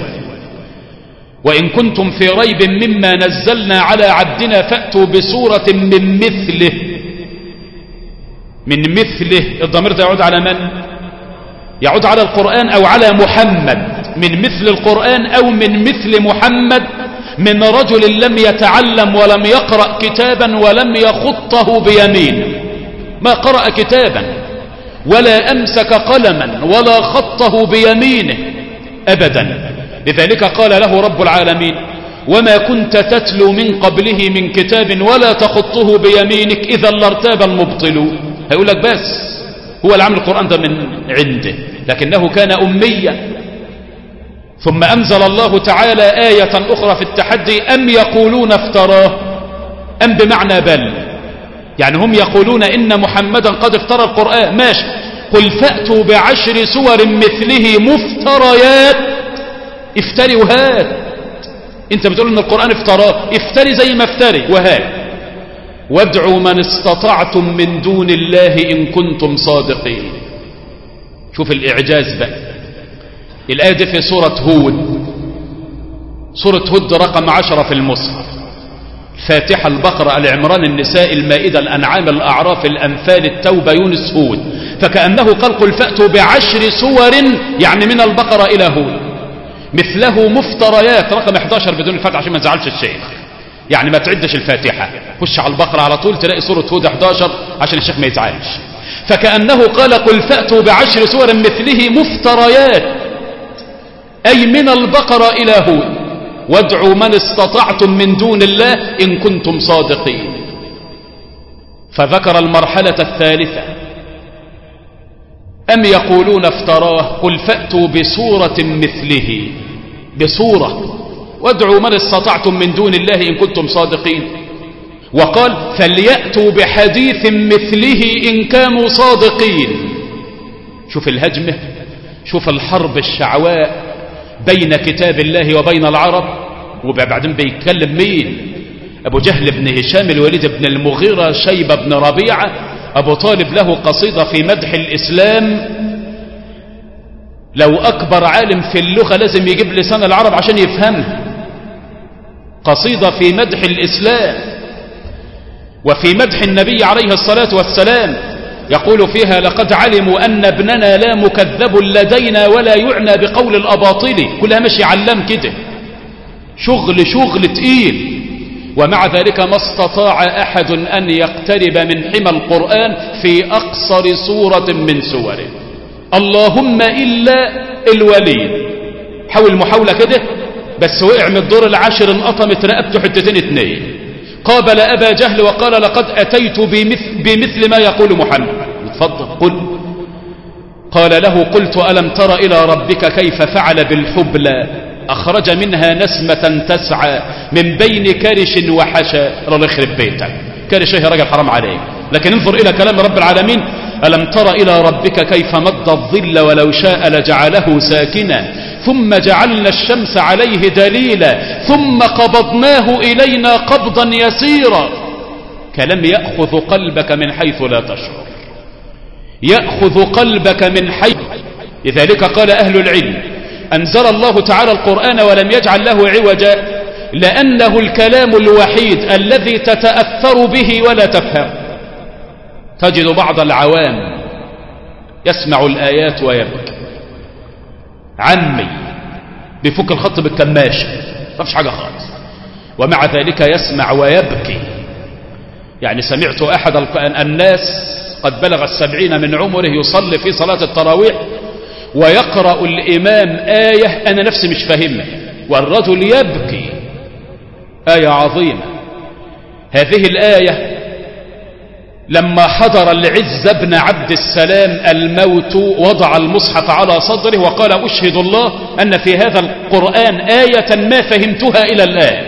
وإن كنتم في ريب مما نزلنا على عبدنا فأتوا بسورة من مثله. من مثله الضمير ده يعود على من؟ يعود على القرآن أو على محمد؟ من مثل القرآن أو من مثل محمد؟ من رجل لم يتعلم ولم يقرأ كتابا ولم يخطه بيمينه ما قرأ كتابا ولا أمسك قلما ولا خطه بيمينه أبدا. لذلك قال له رب العالمين وما كنت تتلو من قبله من كتاب ولا تخطه بيمينك إذا لارتاب المبطلون. هيقول لك بس هو العمل القرآن ده من عنده لكنه كان أميا. ثم أنزل الله تعالى آية أخرى في التحدي أم يقولون افتراه؟ أم بمعنى بل؟ يعني هم يقولون إن محمدا قد افترى القرآن. ماشي. قل فأتوا بعشر سور مثله مفتريات. افتري وهات. أنت بتقول إن القرآن افتراه. افتري زي ما افتري وهات. وادعوا من استطعتم من دون الله إن كنتم صادقين. شوف الإعجاز بقى. الآية دي في سورة هود. سورة هود رقم عشرة في المصحف. فاتحة البقرة العمران النساء المائدة الأنعام الأعراف الأنفال التوبة يونس هود. فكأنه قال قل فأتوا بعشر سور يعني من البقرة إلى هود. مثله مفتريات رقم 11 بدون الفتح عشان ما نزعلش الشيخ. يعني ما تعدش الفاتحة. خش على البقرة على طول تلاقي سورة هود 11 عشان الشيخ ما يزعلش. فكأنه قال قل فأتوا بعشر سور مثله مفتريات. أي من البقرة إلى هود. وادعوا من استطعتم من دون الله إن كنتم صادقين. فذكر المرحلة الثالثة. أم يقولون افتراه قل فأتوا بسورة مثله. بسورة. وادعوا من استطعتم من دون الله إن كنتم صادقين. وقال فليأتوا بحديث مثله إن كانوا صادقين. شوف الهجمة شوف الحرب الشعواء بين كتاب الله وبين العرب وبعدين بيتكلم مين؟ أبو جهل بن هشام الوليد بن المغيرة شيبة بن ربيعة أبو طالب له قصيدة في مدح الإسلام لو أكبر عالم في اللغة لازم يجيب لسان العرب عشان يفهمها قصيدة في مدح الإسلام وفي مدح النبي عليه الصلاة والسلام يقول فيها لقد علموا أن ابننا لا مكذب لدينا ولا يعنى بقول الأباطل كلها ماشي علام كده. شغل شغل تقيل. ومع ذلك ما استطاع أحد أن يقترب من حمى القرآن في أقصر سورة من سوره اللهم إلا الوليد. حاول محاولة كده؟ بس وقع من الدور العاشر انقطمت رقبته حتتين اتنين قابل أبا جهل وقال لقد أتيت بمثل, بمثل ما يقول محمد. اتفضل. قل. قال له قلت ألم تر إلى ربك كيف فعل بالحبلى؟ أخرج منها نسمة تسعى من بين كرش وحشا الله يخرب بيتك. كرش يا راجل حرام عليك. لكن انظر إلى كلام رب العالمين. ألم تر إلى ربك كيف مد الظل ولو شاء لجعله ساكنا ثم جعلنا الشمس عليه دليلا ثم قبضناه إلينا قبضا يسيرا كلم يأخذ قلبك من حيث لا تشعر. يأخذ قلبك من حيث لذلك قال أهل العلم أنزل الله تعالى القرآن ولم يجعل له عوجا لأنه الكلام الوحيد الذي تتأثر به ولا تفهم. تجد بعض العوام يسمع الآيات ويبكي عمي بيفك الخط بالكماشة ما فيش حاجة خالص. ومع ذلك يسمع ويبكي. يعني سمعت أحد الناس قد بلغ السبعين من عمره يصلي في صلاة التراويح ويقرأ الإمام آية أنا نفسي مش فاهمها. والرجل يبكي. آية عظيمة. هذه الآية لما حضر العز بن عبد السلام الموت وضع المصحف على صدره وقال أشهد الله أن في هذا القرآن آية ما فهمتها إلى الآن.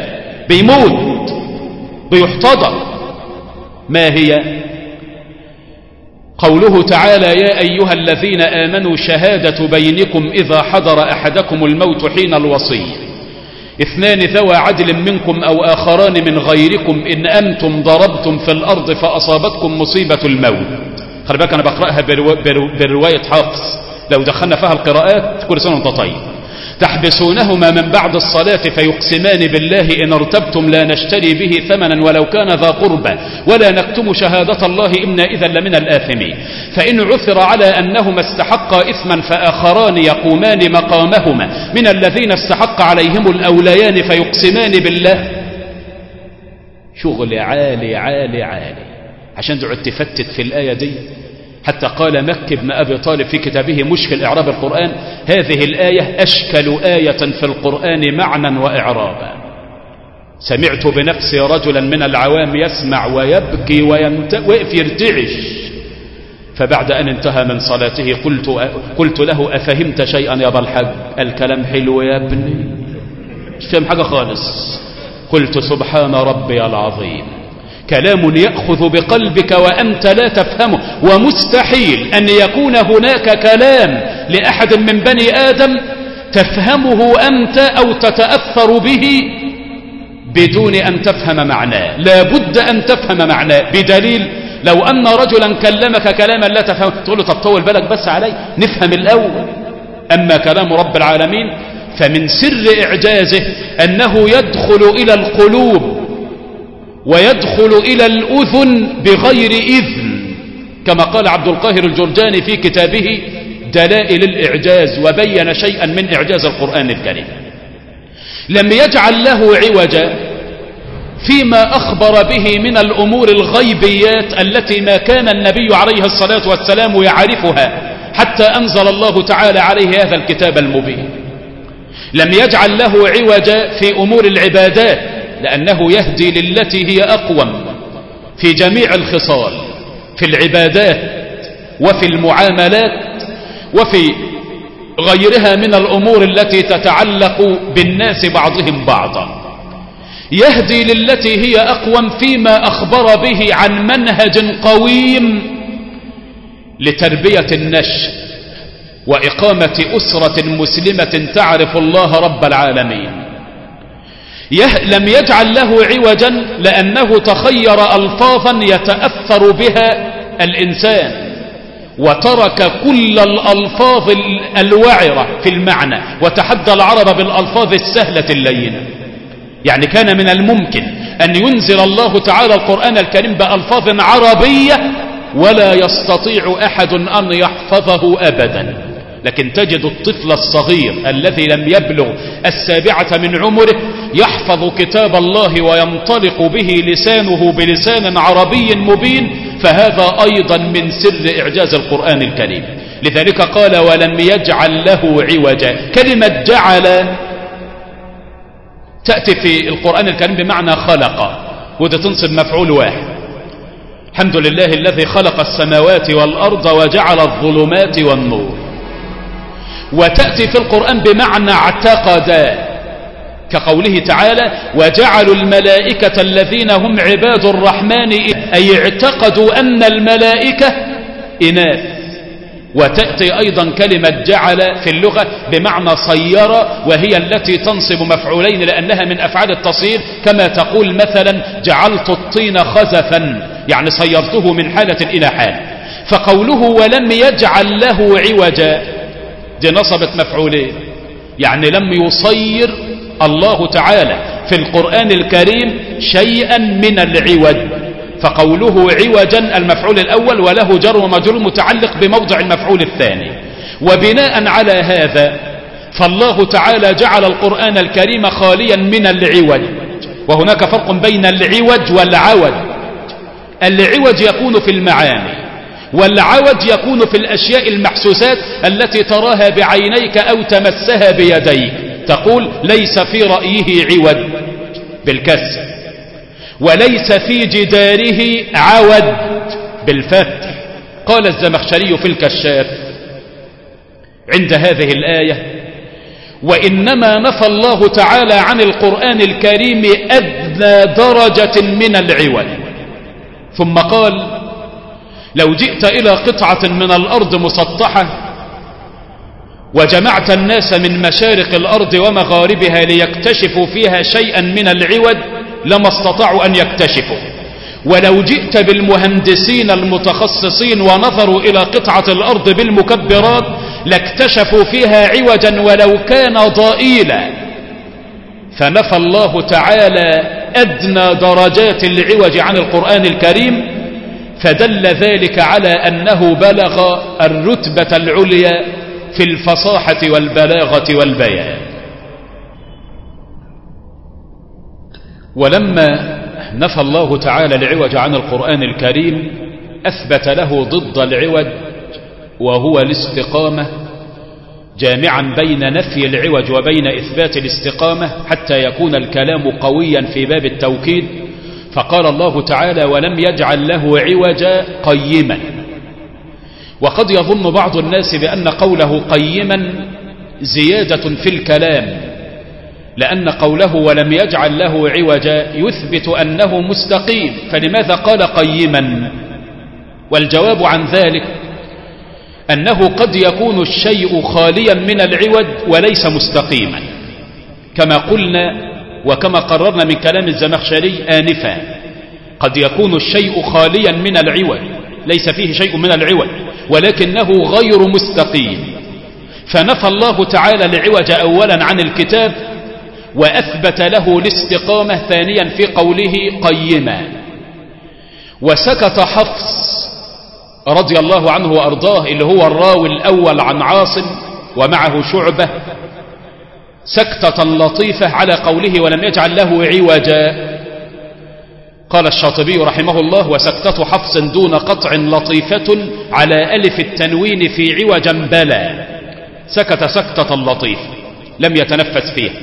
بيموت بيحتضر. ما هي؟ قوله تعالى يا أيها الذين آمنوا شهادة بينكم إذا حضر أحدكم الموت حين الوصي اثنان ذوى عدل منكم أو آخران من غيركم إن أنتم ضربتم في الأرض فأصابتكم مصيبة الموت. خلي بالك أنا بقرأها برو برو برواية حافظ. لو دخلنا فيها القراءات كل سنة وأنت طيب. تحبسونهما من بعد الصلاة فيقسمان بالله إن ارتبتم لا نشتري به ثمنا ولو كان ذا قربى ولا نكتم شهادة الله إنا إذا لمن الآثمين. فإن عثر على أنهما استحقا إثما فآخران يقومان مقامهما. من الذين استحق عليهم الأوليان فيقسمان بالله. شغل عالي عالي عالي. عشان تقعد تفتت في الآية دي. حتى قال مكي بن أبي طالب في كتابه مشكل إعراب القرآن هذه الآية أشكل آية في القرآن معنى وإعرابا. سمعت بنفسي رجلا من العوام يسمع ويبكي ويقف يرتعش. فبعد أن انتهى من صلاته قلت, قلت له أفهمت شيئا يا الحاج الكلام حلو يا ابني. مش فهم حاجة خالص. قلت سبحان ربي العظيم. كلام يأخذ بقلبك وأنت لا تفهمه ومستحيل أن يكون هناك كلام لأحد من بني آدم تفهمه أنت أو تتأثر به بدون أن تفهم معناه. لا بد أن تفهم معناه. بدليل لو أن رجلا كلمك كلاما لا تفهم تقول له طب طول بالك بس علي نفهم الأول. أما كلام رب العالمين فمن سر إعجازه أنه يدخل إلى القلوب ويدخل إلى الأذن بغير إذن. كما قال عبد القاهر الجرجاني في كتابه دلائل الإعجاز وبين شيئا من إعجاز القرآن الكريم. لم يجعل له عوجا فيما أخبر به من الأمور الغيبيات التي ما كان النبي عليه الصلاة والسلام يعرفها حتى أنزل الله تعالى عليه هذا الكتاب المبين. لم يجعل له عوجا في أمور العبادات لأنه يهدي للتي هي أقوم في جميع الخصال في العبادات وفي المعاملات وفي غيرها من الأمور التي تتعلق بالناس بعضهم بعضا. يهدي للتي هي أقوم فيما أخبر به عن منهج قويم لتربية النشء وإقامة أسرة مسلمة تعرف الله رب العالمين. لم يجعل له عوجا لأنه تخير ألفاظا يتأثر بها الإنسان وترك كل الألفاظ الوعرة في المعنى وتحدى العرب بالألفاظ السهلة اللينة. يعني كان من الممكن أن ينزل الله تعالى القرآن الكريم بألفاظ عربية ولا يستطيع أحد أن يحفظه أبدا. لكن تجد الطفل الصغير الذي لم يبلغ السابعة من عمره يحفظ كتاب الله وينطلق به لسانه بلسان عربي مبين فهذا أيضا من سر إعجاز القرآن الكريم. لذلك قال ولم يجعل له عوجا. كلمة جعل تأتي في القرآن الكريم بمعنى خلق وده تنصب مفعول واحد. الحمد لله الذي خلق السماوات والأرض وجعل الظلمات والنور وتأتي في القرآن بمعنى اعتقد كقوله تعالى وجعلوا الملائكة الذين هم عباد الرحمن أي اعتقدوا أن الملائكة إناث. وتأتي أيضا كلمة جعل في اللغة بمعنى صير وهي التي تنصب مفعولين لأنها من أفعال التصير. كما تقول مثلا جعلت الطين خزفا يعني صيرته من حالة إلى حال. فقوله ولم يجعل له عوجا. دي نصبت مفعولين. يعني لم يصير الله تعالى في القرآن الكريم شيئا من العوج. فقوله عوجا المفعول الأول وله جر ومجرور متعلق بموضع المفعول الثاني. وبناء على هذا فالله تعالى جعل القرآن الكريم خاليا من العوج. وهناك فرق بين العوج والعوج. العوج يكون في المعاني. والعوج يكون في الأشياء المحسوسات التي تراها بعينيك أو تمسها بيديك. تقول ليس في رأيه عوج بالكسر وليس في جداره عود بالفتح. قال الزمخشري في الكشاف عند هذه الآية وإنما نفى الله تعالى عن القرآن الكريم أدنى درجة من العوج. ثم قال لو جئت إلى قطعة من الأرض مسطحة وجمعت الناس من مشارق الأرض ومغاربها ليكتشفوا فيها شيئا من العوج لما استطاعوا أن يكتشفوا. ولو جئت بالمهندسين المتخصصين ونظروا إلى قطعة الأرض بالمكبرات لاكتشفوا فيها عوجا ولو كان ضئيلا. فنفى الله تعالى أدنى درجات العوج عن القرآن الكريم فدل ذلك على أنه بلغ الرتبة العليا في الفصاحة والبلاغة والبيان. ولما نفى الله تعالى العوج عن القرآن الكريم أثبت له ضد العوج وهو الاستقامة جامعا بين نفي العوج وبين إثبات الاستقامة حتى يكون الكلام قويا في باب التوكيد فقال الله تعالى ولم يجعل له عوجا قيما. وقد يظن بعض الناس بأن قوله قيما زيادة في الكلام لأن قوله ولم يجعل له عوجا يثبت أنه مستقيم. فلماذا قال قيما؟ والجواب عن ذلك أنه قد يكون الشيء خاليا من العوج وليس مستقيما. كما قلنا وكما قررنا من كلام الزمخشري آنفا. قد يكون الشيء خاليا من العوج ليس فيه شيء من العوج ولكنه غير مستقيم. فنفى الله تعالى العوج أولا عن الكتاب وأثبت له الاستقامة ثانيا في قوله قيما. وسكت حفص رضي الله عنه وأرضاه اللي هو الراوي الأول عن عاصم ومعه شعبة سكتة لطيفة على قوله ولم يجعل له عوجا. قال الشاطبي رحمه الله وسكتة حفص دون قطع لطيفة على ألف التنوين في عوجا بلا سكت سكتة لطيفة لم يتنفس فيها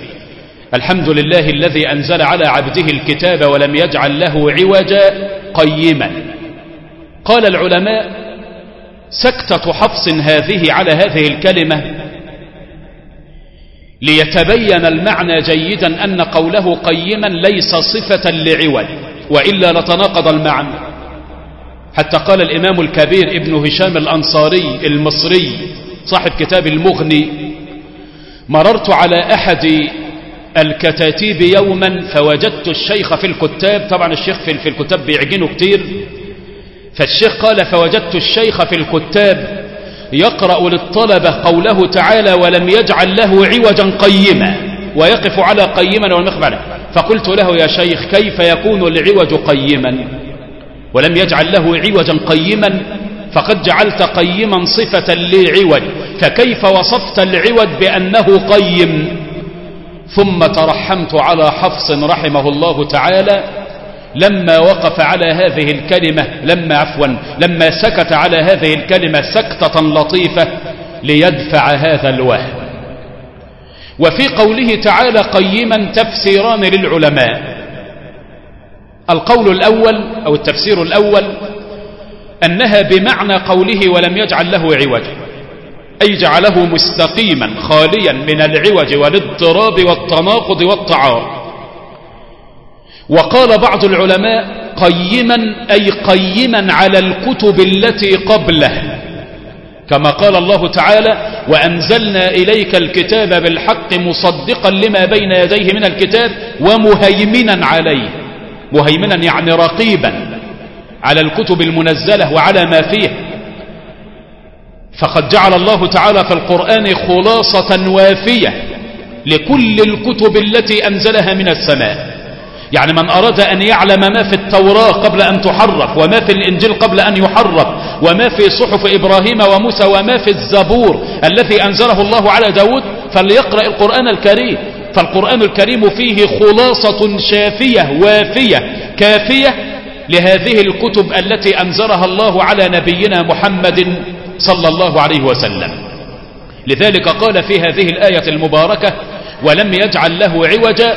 الحمد لله الذي أنزل على عبده الكتاب ولم يجعل له عوجا قيما. قال العلماء سكتة حفص هذه على هذه الكلمة ليتبين المعنى جيدا أن قوله قيما ليس صفة لعوج وإلا لتناقض المعنى. حتى قال الإمام الكبير ابن هشام الأنصاري المصري صاحب كتاب المغني مررت على أحد الكتاتيب يوما فوجدت الشيخ في الكتاب. طبعا الشيخ في الكتاب بيعجنه كتير. فالشيخ قال فوجدت الشيخ في الكتاب يقرأ للطلبة قوله تعالى ولم يجعل له عوجا قيما ويقف على قيما والمخبر فقلت له يا شيخ كيف يكون العوج قيما؟ ولم يجعل له عوجا قيما فقد جعلت قيما صفة لعوج فكيف وصفت العوج بأنه قيم؟ ثم ترحمت على حفص رحمه الله تعالى لما وقف على هذه الكلمة لما عفوا لما سكت على هذه الكلمة سكتة لطيفة ليدفع هذا الوهم. وفي قوله تعالى قيما تفسيران للعلماء. القول الأول أو التفسير الأول أنها بمعنى قوله ولم يجعل له عوجا أي جعله مستقيما خاليا من العوج والإضطراب والتناقض والتعارض. وقال بعض العلماء قيما أي قيما على الكتب التي قبله. كما قال الله تعالى وأنزلنا إليك الكتاب بالحق مصدقا لما بين يديه من الكتاب ومهيمنا عليه. مهيمنا يعني رقيبا على الكتب المنزلة وعلى ما فيه. فقد جعل الله تعالى في القرآن خلاصة وافية لكل الكتب التي أنزلها من السماء. يعني من أراد أن يعلم ما في التوراة قبل أن تحرف وما في الإنجيل قبل أن يحرف وما في صحف إبراهيم وموسى وما في الزبور الذي أنزله الله على داود فليقرأ القرآن الكريم. فالقرآن الكريم فيه خلاصة شافية وافية كافية لهذه الكتب التي أنزلها الله على نبينا محمد صلى الله عليه وسلم. لذلك قال في هذه الآية المباركة ولم يجعل له عوجا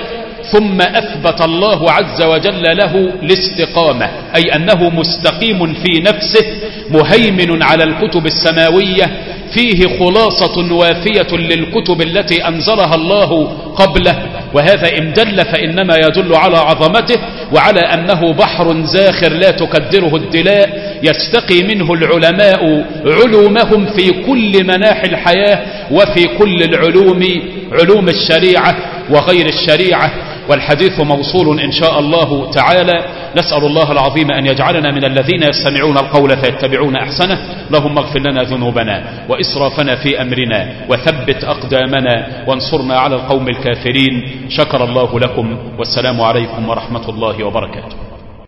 ثم أثبت الله عز وجل له الاستقامة أي أنه مستقيم في نفسه مهيمن على الكتب السماوية فيه خلاصة وافية للكتب التي أنزلها الله قبله. وهذا إن دل فإنما يدل على عظمته وعلى أنه بحر زاخر لا تكدره الدلاء يستقي منه العلماء علومهم في كل مناحي الحياة وفي كل العلوم علوم الشريعة. وغير الشريعة والحديث موصول إن شاء الله تعالى. نسأل الله العظيم أن يجعلنا من الذين يستمعون القول فيتبعون أحسنه. اللهم اغفر لنا ذنوبنا وإسرافنا في أمرنا وثبت أقدامنا وانصرنا على القوم الكافرين. شكر الله لكم والسلام عليكم ورحمة الله وبركاته.